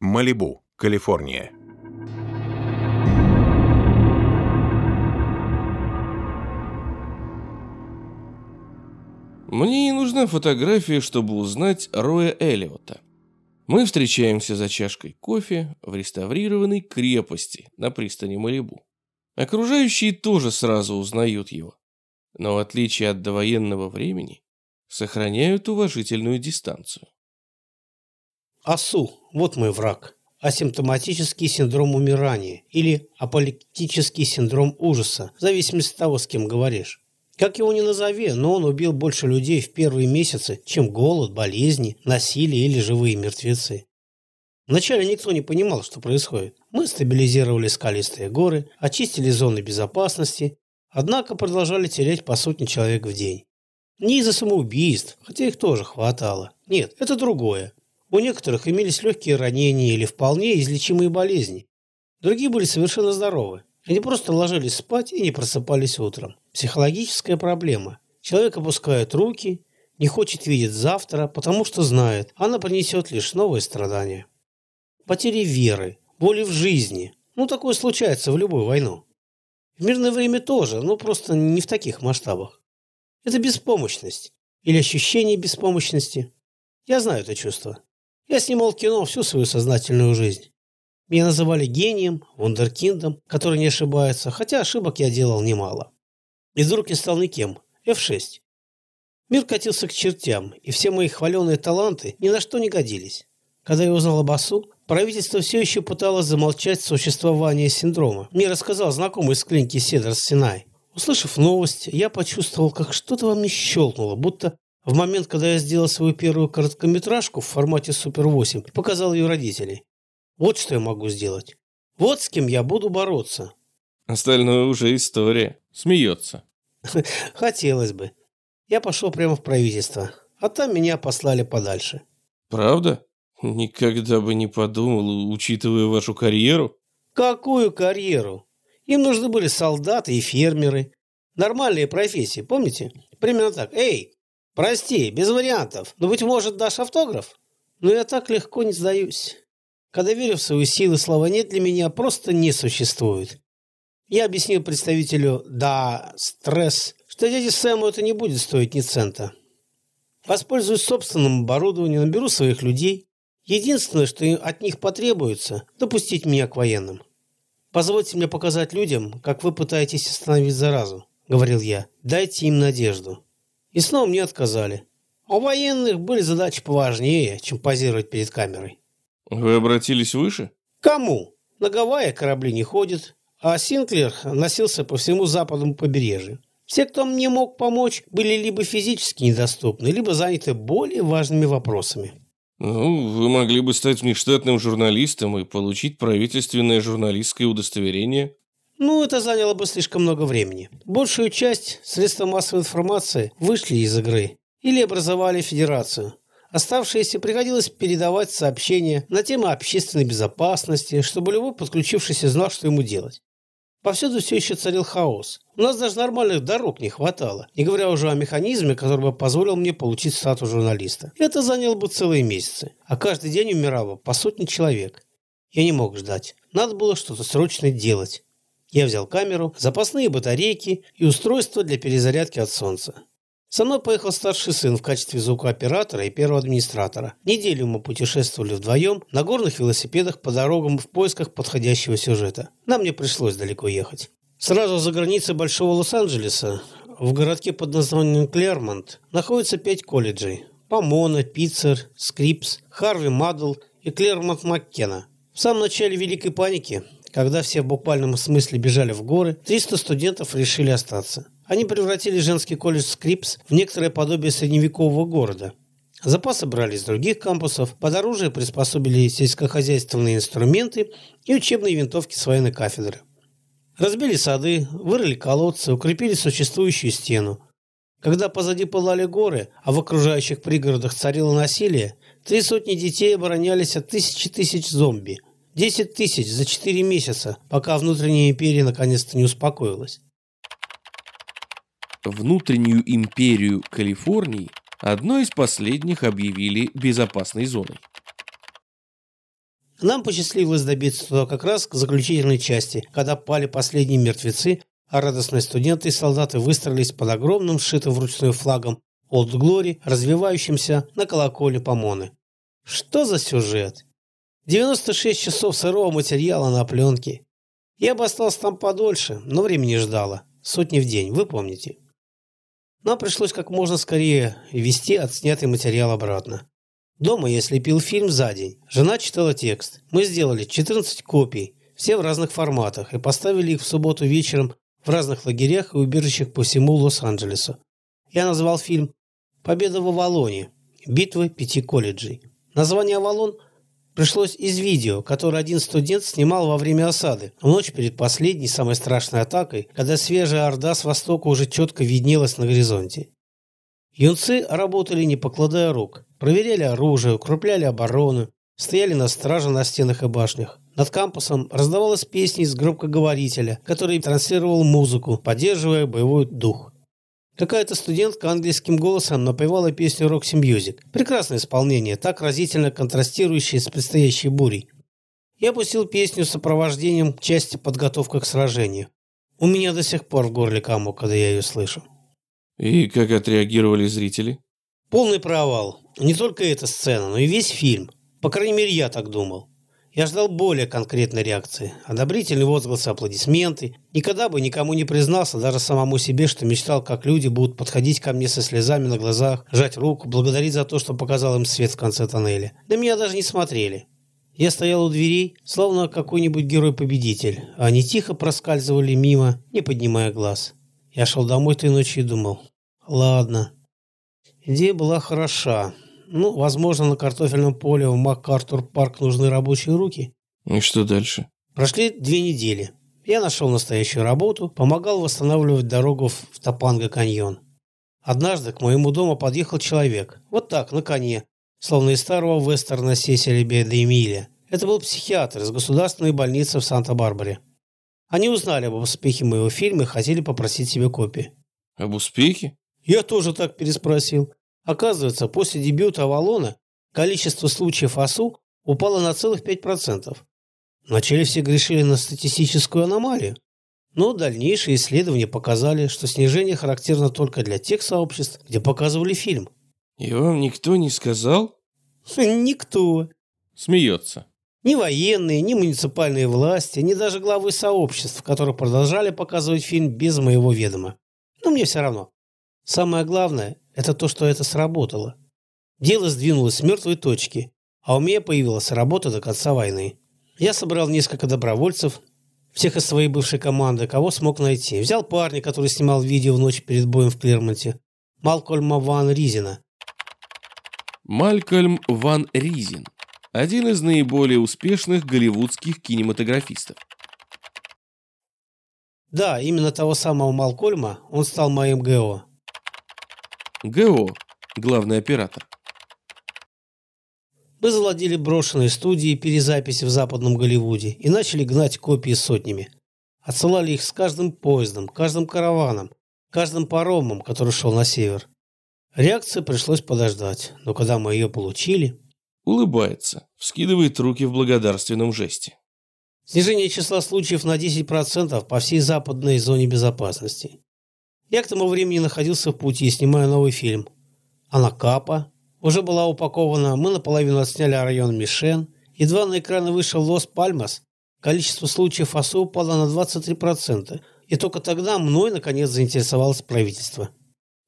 Малибу, Калифорния. Мне не нужна фотография, чтобы узнать Роя Эллиота. Мы встречаемся за чашкой кофе в реставрированной крепости на пристани Малибу. Окружающие тоже сразу узнают его, но в отличие от довоенного времени сохраняют уважительную дистанцию. АСУ – вот мой враг. Асимптоматический синдром умирания или аполитический синдром ужаса, в зависимости от того, с кем говоришь. Как его ни назови, но он убил больше людей в первые месяцы, чем голод, болезни, насилие или живые мертвецы. Вначале никто не понимал, что происходит. Мы стабилизировали скалистые горы, очистили зоны безопасности, однако продолжали терять по сотне человек в день. Не из-за самоубийств, хотя их тоже хватало. Нет, это другое. У некоторых имелись легкие ранения или вполне излечимые болезни. Другие были совершенно здоровы. Они просто ложились спать и не просыпались утром. Психологическая проблема. Человек опускает руки, не хочет видеть завтра, потому что знает, она принесет лишь новые страдания. Потери веры, боли в жизни. Ну, такое случается в любую войну. В мирное время тоже, но просто не в таких масштабах. Это беспомощность или ощущение беспомощности. Я знаю это чувство. Я снимал кино всю свою сознательную жизнь. Меня называли гением, вундеркиндом, который не ошибается, хотя ошибок я делал немало. И вдруг я стал никем. F6. Мир катился к чертям, и все мои хваленые таланты ни на что не годились. Когда я узнал об ОСУ, правительство все еще пыталось замолчать существование синдрома. Мне рассказал знакомый из клиники Седрс Синай. Услышав новость, я почувствовал, как что-то во мне щелкнуло, будто в момент, когда я сделал свою первую короткометражку в формате Супер 8 и показал ее родителей. Вот что я могу сделать. Вот с кем я буду бороться. Остальное уже история. Смеется. Хотелось бы. Я пошел прямо в правительство, а там меня послали подальше. Правда? Никогда бы не подумал, учитывая вашу карьеру. Какую карьеру? Им нужны были солдаты и фермеры. Нормальные профессии, помните? Примерно так. Эй, прости, без вариантов. Но, быть может, дашь автограф? Но я так легко не сдаюсь. Когда верю в свои силы, слова «нет» для меня просто не существует. Я объяснил представителю «да, стресс», что дяде Сэму это не будет стоить ни цента. Воспользуюсь собственным оборудованием, наберу своих людей. Единственное, что от них потребуется – допустить меня к военным. «Позвольте мне показать людям, как вы пытаетесь остановить заразу», – говорил я. «Дайте им надежду». И снова мне отказали. А у военных были задачи поважнее, чем позировать перед камерой. Вы обратились выше? Кому? На Гавайи корабли не ходят, а Синклер носился по всему западному побережью. Все, кто мне мог помочь, были либо физически недоступны, либо заняты более важными вопросами. Ну, вы могли бы стать внештатным журналистом и получить правительственное журналистское удостоверение. Ну, это заняло бы слишком много времени. Большую часть средств массовой информации вышли из игры или образовали федерацию. Оставшиеся приходилось передавать сообщения на темы общественной безопасности, чтобы любой подключившийся знал, что ему делать. Повсюду все еще царил хаос. У нас даже нормальных дорог не хватало, не говоря уже о механизме, который бы позволил мне получить статус журналиста. Это заняло бы целые месяцы, а каждый день умирало по сотне человек. Я не мог ждать. Надо было что-то срочно делать. Я взял камеру, запасные батарейки и устройство для перезарядки от солнца. Со мной поехал старший сын в качестве звукооператора и первого администратора. Неделю мы путешествовали вдвоем на горных велосипедах по дорогам в поисках подходящего сюжета. Нам не пришлось далеко ехать. Сразу за границей Большого Лос-Анджелеса, в городке под названием Клермонт, находится пять колледжей. Помона, Питцер, Скрипс, Харви Мадд и Клермонт Маккена. В самом начале Великой паники, когда все в буквальном смысле бежали в горы, 300 студентов решили остаться. Они превратили женский колледж Скрипс в некоторое подобие средневекового города. Запасы брали из других кампусов, под оружие приспособили сельскохозяйственные инструменты и учебные винтовки с военной кафедры. Разбили сады, вырыли колодцы, укрепили существующую стену. Когда позади пылали горы, а в окружающих пригородах царило насилие, три сотни детей оборонялись от тысячи тысяч зомби. Десять тысяч за четыре месяца, пока внутренняя империя наконец-то не успокоилась внутреннюю империю Калифорнии одной из последних объявили безопасной зоной. Нам посчастливилось добиться туда как раз к заключительной части, когда пали последние мертвецы, а радостные студенты и солдаты выстроились под огромным сшитым вручную флагом Old Glory, развивающимся на колоколе помоны. Что за сюжет? 96 часов сырого материала на пленке. Я бы остался там подольше, но времени ждало. Сотни в день, вы помните. Нам пришлось как можно скорее вести отснятый материал обратно. Дома я слепил фильм за день. Жена читала текст. Мы сделали 14 копий, все в разных форматах, и поставили их в субботу вечером в разных лагерях и убежищах по всему Лос-Анджелесу. Я назвал фильм «Победа в Авалоне. Битва пяти колледжей». Название «Авалон» пришлось из видео, которое один студент снимал во время осады, в ночь перед последней, самой страшной атакой, когда свежая орда с востока уже четко виднелась на горизонте. Юнцы работали не покладая рук, проверяли оружие, укрепляли оборону, стояли на страже на стенах и башнях. Над кампусом раздавалась песня из громкоговорителя, который транслировал музыку, поддерживая боевой дух. Какая-то студентка ангельским голосом напевала песню «Roxy Music». Прекрасное исполнение, так разительно контрастирующее с предстоящей бурей. Я пустил песню с сопровождением части подготовка к сражению. У меня до сих пор в горле комок, когда я ее слышу. И как отреагировали зрители? Полный провал. Не только эта сцена, но и весь фильм. По крайней мере, я так думал. Я ждал более конкретной реакции. Одобрительные возгласы, аплодисменты. Никогда бы никому не признался, даже самому себе, что мечтал, как люди будут подходить ко мне со слезами на глазах, жать руку, благодарить за то, что показал им свет в конце тоннеля. На меня даже не смотрели. Я стоял у дверей, словно какой-нибудь герой-победитель, а они тихо проскальзывали мимо, не поднимая глаз. Я шел домой той ночью и думал, ладно. Идея была хороша, ну, возможно, на картофельном поле в МакАртур-парк нужны рабочие руки. И что дальше? Прошли две недели. Я нашел настоящую работу, помогал восстанавливать дорогу в Топанго-каньон. Однажды к моему дому подъехал человек. Вот так, на коне. Словно из старого вестерна Сесили Бе де Эмиля. Это был психиатр из государственной больницы в Санта-Барбаре. Они узнали об успехе моего фильма и хотели попросить себе копии. Об успехе? Я тоже так переспросил. Оказывается, после дебюта Авалона количество случаев ОСУ упало на целых 5%. Вначале все грешили на статистическую аномалию, но дальнейшие исследования показали, что снижение характерно только для тех сообществ, где показывали фильм. И вам никто не сказал? Никто. Смеется. Ни военные, ни муниципальные власти, ни даже главы сообществ, которые продолжали показывать фильм без моего ведома. Но мне все равно. Самое главное, это то, что это сработало. Дело сдвинулось с мертвой точки, а у меня появилась работа до конца войны. Я собрал несколько добровольцев, всех из своей бывшей команды, кого смог найти. Взял парня, который снимал видео в ночь перед боем в Клермонте, Малкольма Ван Ризина. Малькольм Ван Ризин – один из наиболее успешных голливудских кинематографистов. Да, именно того самого Малкольма он стал моим ГО. ГО – главный оператор. Мы заладили брошенные студии перезаписи в западном Голливуде и начали гнать копии сотнями. Отсылали их с каждым поездом, каждым караваном, каждым паромом, который шел на север. Реакции пришлось подождать, но когда мы ее получили... Улыбается, вскидывает руки в благодарственном жесте. Снижение числа случаев на 10% по всей западной зоне безопасности. Я к тому времени находился в пути, снимая новый фильм. Анакапа уже была упакована, мы наполовину отсняли район Мишен. Едва на экраны вышел Лос-Пальмас, количество случаев ОСУ упало на 23%. И только тогда мной, наконец, заинтересовалось правительство.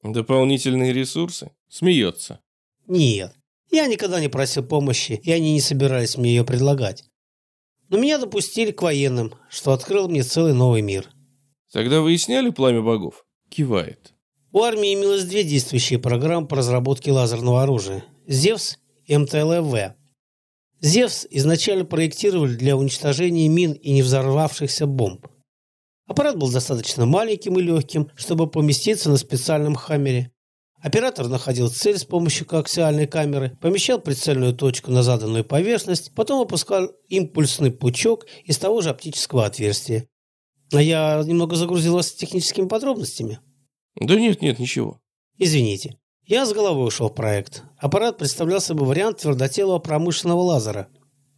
Дополнительные ресурсы? Смеется. Нет, я никогда не просил помощи, и они не собирались мне ее предлагать. Но меня допустили к военным, что открыл мне целый новый мир. Тогда выясняли пламя богов? Кивает. У армии имелось две действующие программы по разработке лазерного оружия – «Зевс» и МТЛВ. «Зевс» изначально проектировали для уничтожения мин и невзорвавшихся бомб. Аппарат был достаточно маленьким и легким, чтобы поместиться на специальном хаммере. Оператор находил цель с помощью коаксиальной камеры, помещал прицельную точку на заданную поверхность, потом опускал импульсный пучок из того же оптического отверстия. А я немного загрузил вас техническими подробностями. Да нет, нет, ничего. Извините. Я с головой ушел в проект. Аппарат представлял собой вариант твердотелого промышленного лазера.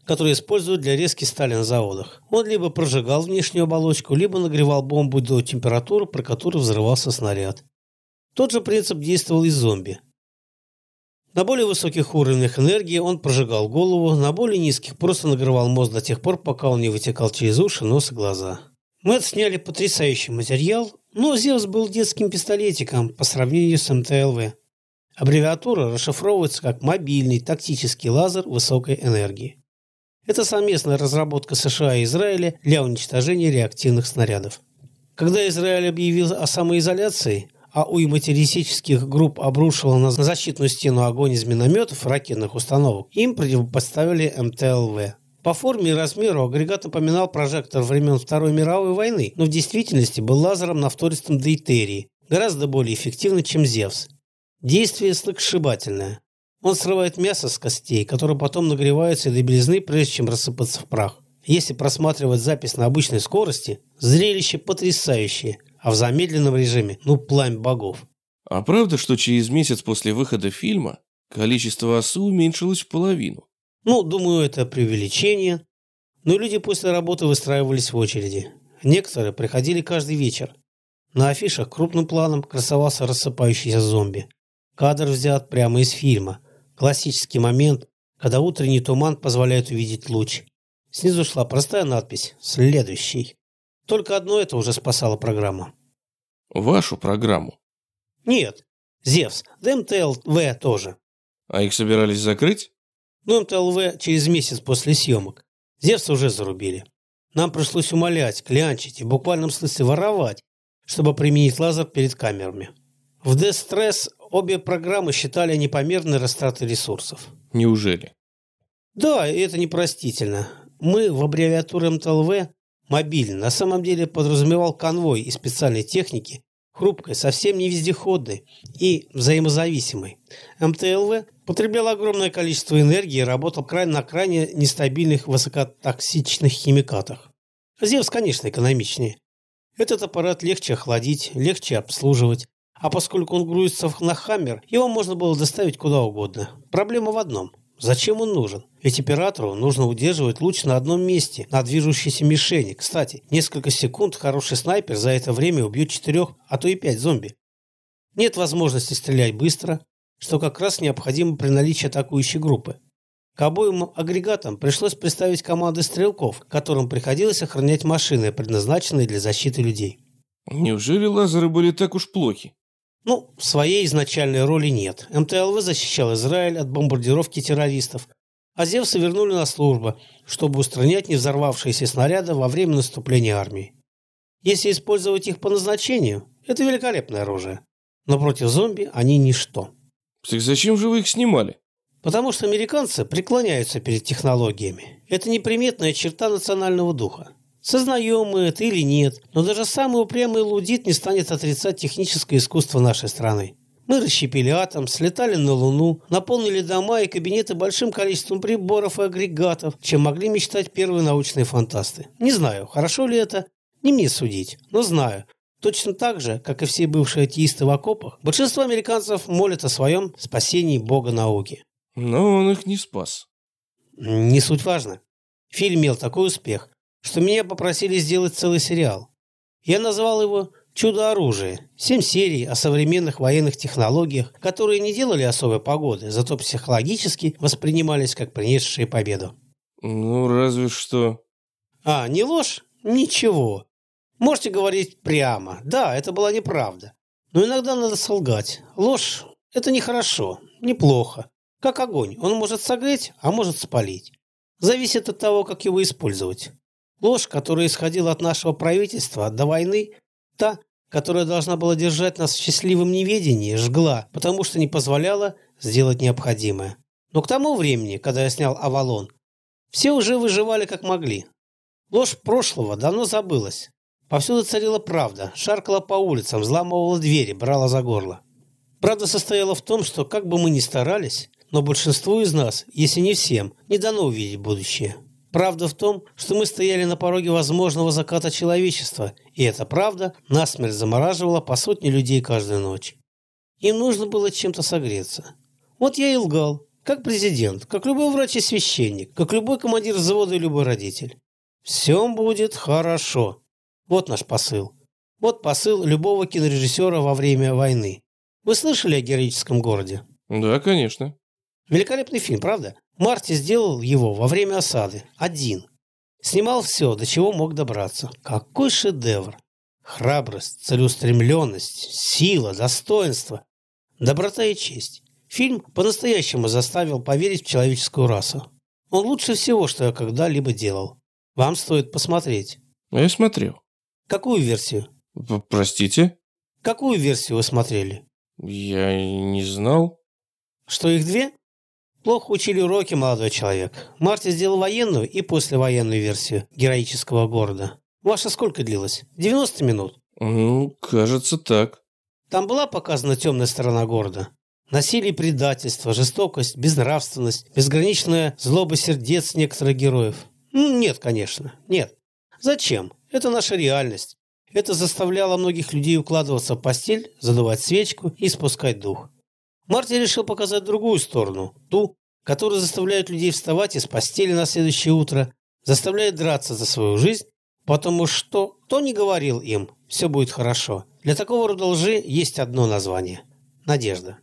который используют для резки стали на заводах. Он либо прожигал внешнюю оболочку, либо нагревал бомбу до температуры, при которой взрывался снаряд. Тот же принцип действовал и зомби. На более высоких уровнях энергии он прожигал голову, на более низких просто нагревал мозг до тех пор, пока он не вытекал через уши, нос и глаза. Мы отсняли потрясающий материал, но Зевс был детским пистолетиком по сравнению с МТЛВ. Аббревиатура расшифровывается как «мобильный тактический лазер высокой энергии». Это совместная разработка США и Израиля для уничтожения реактивных снарядов. Когда Израиль объявил о самоизоляции, а уйма террористических групп обрушила на защитную стену огонь из минометов ракетных установок, им противопоставили МТЛВ. По форме и размеру агрегат напоминал прожектор времен Второй мировой войны, но в действительности был лазером на втористом дейтерии, гораздо более эффективный, чем Зевс. Действие сногсшибательное. Он срывает мясо с костей, которое потом нагревается до белизны, прежде чем рассыпаться в прах. Если просматривать запись на обычной скорости, зрелище потрясающее, а в замедленном режиме – ну пламя богов. А правда, что через месяц после выхода фильма количество осу уменьшилось в половину? Ну, думаю, это преувеличение. Но люди после работы выстраивались в очереди. Некоторые приходили каждый вечер. На афишах крупным планом красовался рассыпающийся зомби. Кадр взят прямо из фильма. Классический момент, когда утренний туман позволяет увидеть луч. Снизу шла простая надпись «Следующий». Только одно это уже спасало программу. Вашу программу? Нет. Зевс. Да МТЛВ тоже. А их собирались закрыть? Ну, МТЛВ через месяц после съемок. Зевса уже зарубили. Нам пришлось умолять, клянчить и в буквальном смысле воровать, чтобы применить лазер перед камерами. В Stress обе программы считали непомерной растратой ресурсов. Неужели? Да, и это непростительно. Мы в аббревиатуре МТЛВ мобильный на самом деле подразумевал конвой из специальной техники, хрупкой, совсем не вездеходной и взаимозависимой. МТЛВ потреблял огромное количество энергии и работал на крайне нестабильных высокотоксичных химикатах. Зевс, конечно, экономичнее. Этот аппарат легче охладить, легче обслуживать, а поскольку он грузится на «Хаммер», его можно было доставить куда угодно. Проблема в одном. Зачем он нужен? Ведь оператору нужно удерживать луч на одном месте, на движущейся мишени. Кстати, несколько секунд хороший снайпер за это время убьет четырех, а то и пять зомби. Нет возможности стрелять быстро, что как раз необходимо при наличии атакующей группы. К обоим агрегатам пришлось представить команды стрелков, которым приходилось охранять машины, предназначенные для защиты людей. Неужели лазеры были так уж плохи? Ну, своей изначальной роли нет. МТЛВ защищал Израиль от бомбардировки террористов, а Зевса вернули на службу, чтобы устранять не взорвавшиеся снаряды во время наступления армии. Если использовать их по назначению, это великолепное оружие. Но против зомби они ничто. Так зачем же вы их снимали? Потому что американцы преклоняются перед технологиями. Это неприметная черта национального духа. Сознаем мы это или нет, но даже самый упрямый лудит не станет отрицать техническое искусство нашей страны. Мы расщепили атом, слетали на Луну, наполнили дома и кабинеты большим количеством приборов и агрегатов, чем могли мечтать первые научные фантасты. Не знаю, хорошо ли это, не мне судить, но знаю. Точно так же, как и все бывшие атеисты в окопах, большинство американцев молят о своем спасении бога науки. Но он их не спас. Не суть важно. Фильм имел такой успех, что меня попросили сделать целый сериал. Я назвал его «Чудо-оружие». Семь серий о современных военных технологиях, которые не делали особой погоды, зато психологически воспринимались как принесшие победу. Ну, разве что... А, не ложь? Ничего. Можете говорить прямо. Да, это была неправда. Но иногда надо солгать. Ложь – это нехорошо, неплохо. Как огонь. Он может согреть, а может спалить. Зависит от того, как его использовать. Ложь, которая исходила от нашего правительства до войны, та, которая должна была держать нас в счастливом неведении, жгла, потому что не позволяла сделать необходимое. Но к тому времени, когда я снял «Авалон», все уже выживали как могли. Ложь прошлого давно забылась. Повсюду царила правда, шаркала по улицам, взламывала двери, брала за горло. Правда состояла в том, что как бы мы ни старались, но большинству из нас, если не всем, не дано увидеть будущее. Правда в том, что мы стояли на пороге возможного заката человечества, и эта правда насмерть замораживала по сотне людей каждую ночь. Им нужно было чем-то согреться. Вот я и лгал, Как президент, как любой врач и священник, как любой командир завода и любой родитель. Все будет хорошо. Вот наш посыл. Вот посыл любого кинорежиссера во время войны. Вы слышали о героическом городе? Да, конечно. Великолепный фильм, правда? Марти сделал его во время осады. Один. Снимал все, до чего мог добраться. Какой шедевр! Храбрость, целеустремленность, сила, достоинство, доброта и честь. Фильм по-настоящему заставил поверить в человеческую расу. Он лучше всего, что я когда-либо делал. Вам стоит посмотреть. Я смотрел. Какую версию? П- Простите? Какую версию вы смотрели? Я не знал. Что их две? Плохо учили уроки, молодой человек. Марти сделал военную и послевоенную версию героического города. Ваша сколько длилась? 90 минут. Ну, кажется, так. Там была показана темная сторона города. Насилие, предательство, жестокость, безнравственность, безграничная злоба сердец некоторых героев. М, Нет, конечно, нет. Зачем? Это наша реальность. Это заставляло многих людей укладываться в постель, задувать свечку и спускать дух. Марти решил показать другую сторону, ту, которая заставляет людей вставать из постели на следующее утро, заставляет драться за свою жизнь, потому что кто не говорил им, все будет хорошо. Для такого рода лжи есть одно название – надежда.